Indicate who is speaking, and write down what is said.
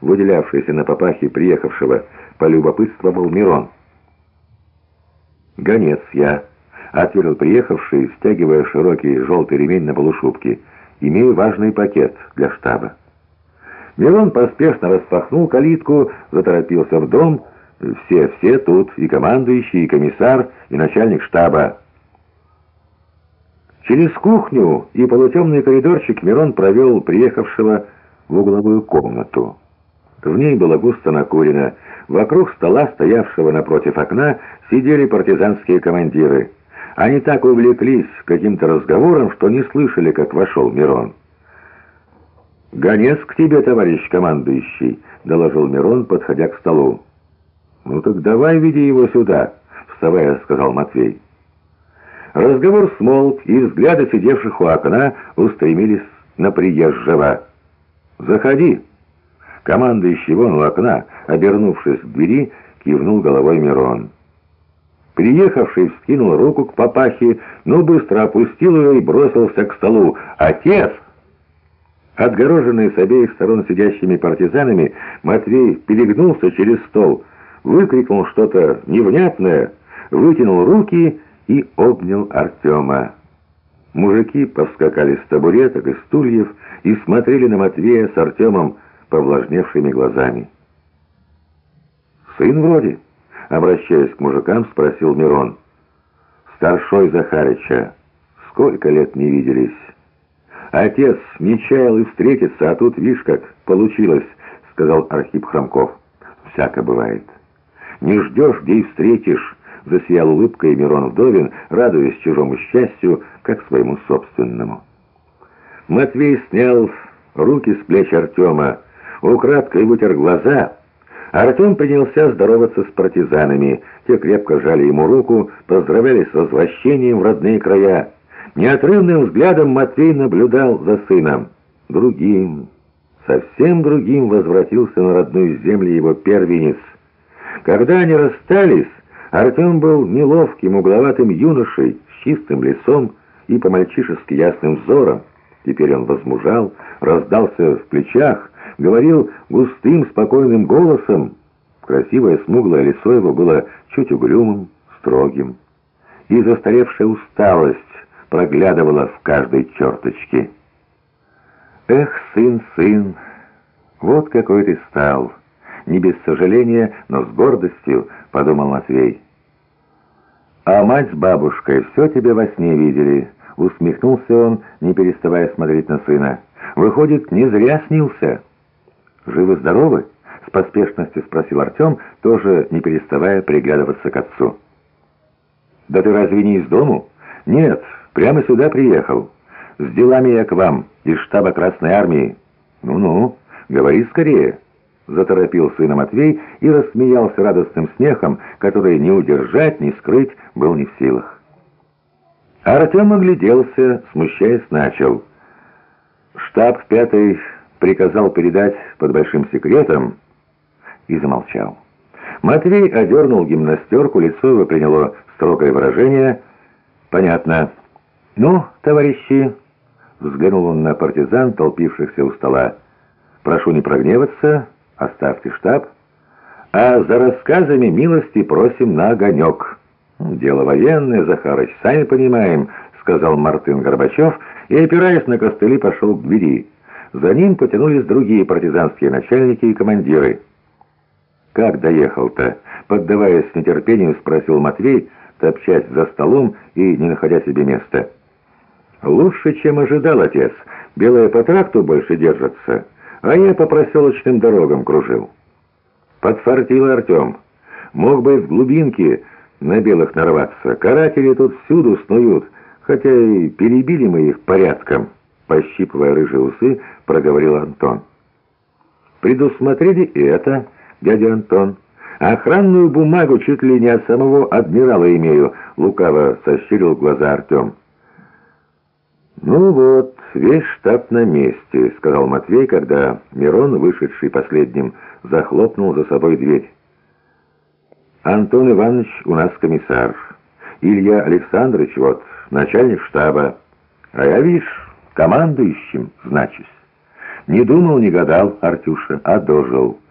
Speaker 1: выделявшийся на папахе приехавшего, полюбопытствовал Мирон. «Гонец я», — ответил приехавший, стягивая широкий желтый ремень на полушубке. «Имею важный пакет для штаба». Мирон поспешно распахнул калитку, заторопился в дом. Все, все тут, и командующий, и комиссар, и начальник штаба. Через кухню и полутемный коридорчик Мирон провел приехавшего в угловую комнату. В ней было густо накурено. Вокруг стола, стоявшего напротив окна, сидели партизанские командиры. Они так увлеклись каким-то разговором, что не слышали, как вошел Мирон. «Гонец к тебе, товарищ командующий», — доложил Мирон, подходя к столу. «Ну так давай веди его сюда», — вставая, сказал Матвей. Разговор смолк, и взгляды сидевших у окна устремились на приезжего. «Заходи!» Командующий вон у окна, обернувшись к двери, кивнул головой Мирон. Приехавший вскинул руку к папахе, но быстро опустил ее и бросился к столу. «Отец!» Отгороженный с обеих сторон сидящими партизанами, Матвей перегнулся через стол, выкрикнул что-то невнятное, вытянул руки и обнял Артема. Мужики повскакали с табуреток и стульев и смотрели на Матвея с Артемом повлажневшими глазами. «Сын вроде?» — обращаясь к мужикам, спросил Мирон. «Старшой Захарыча. Сколько лет не виделись?» «Отец не чаял и встретиться, а тут, видишь, как получилось», — сказал Архип Хромков. «Всяко бывает. Не ждешь, где и встретишь». Засиял улыбкой Мирон Вдовин, радуясь чужому счастью, как своему собственному. Матвей снял руки с плеч Артема, украдкой вытер глаза. Артем принялся здороваться с партизанами. Те крепко жали ему руку, поздравляли с возвращением в родные края. Неотрывным взглядом Матвей наблюдал за сыном. Другим, совсем другим возвратился на родную землю его первенец. Когда они расстались, Артем был неловким, угловатым юношей, с чистым лицом и по-мальчишески ясным взором. Теперь он возмужал, раздался в плечах, говорил густым, спокойным голосом. Красивое смуглое лицо его было чуть угрюмым, строгим. И застаревшая усталость проглядывала в каждой черточке. «Эх, сын, сын, вот какой ты стал!» Не без сожаления, но с гордостью, подумал Матвей. «А мать с бабушкой все тебе во сне видели?» Усмехнулся он, не переставая смотреть на сына. «Выходит, не зря снился». «Живы-здоровы?» — с поспешностью спросил Артем, тоже не переставая приглядываться к отцу. «Да ты разве не из дому?» «Нет, прямо сюда приехал. С делами я к вам, из штаба Красной Армии». «Ну-ну, говори скорее». Заторопил сына Матвей и рассмеялся радостным смехом, который не удержать, не скрыть был не в силах. Артем огляделся, смущаясь, начал. Штаб пятый приказал передать под большим секретом и замолчал. Матвей одернул гимнастерку, лицо его приняло строгое выражение. «Понятно. Ну, товарищи...» Взглянул он на партизан, толпившихся у стола. «Прошу не прогневаться, оставьте штаб, а за рассказами милости просим на огонек». «Дело военное, Захарыч, сами понимаем», — сказал Мартын Горбачев, и, опираясь на костыли, пошел к двери. За ним потянулись другие партизанские начальники и командиры. «Как доехал-то?» — поддаваясь нетерпению, спросил Матвей, топчась за столом и не находя себе места. «Лучше, чем ожидал отец. Белые по тракту больше держатся, а я по проселочным дорогам кружил». Подфартил Артем. «Мог бы в глубинке на белых нарваться. Каратели тут всюду снуют, хотя и перебили мы их порядком». Пощипывая рыжие усы, проговорил Антон. «Предусмотрели и это, дядя Антон. Охранную бумагу чуть ли не от самого адмирала имею», — лукаво сощурил глаза Артем. «Ну вот, весь штаб на месте», — сказал Матвей, когда Мирон, вышедший последним, захлопнул за собой дверь. «Антон Иванович у нас комиссар. Илья Александрович вот, начальник штаба. А я, видишь, командующим значусь. Не думал, не гадал, Артюша, а дожил.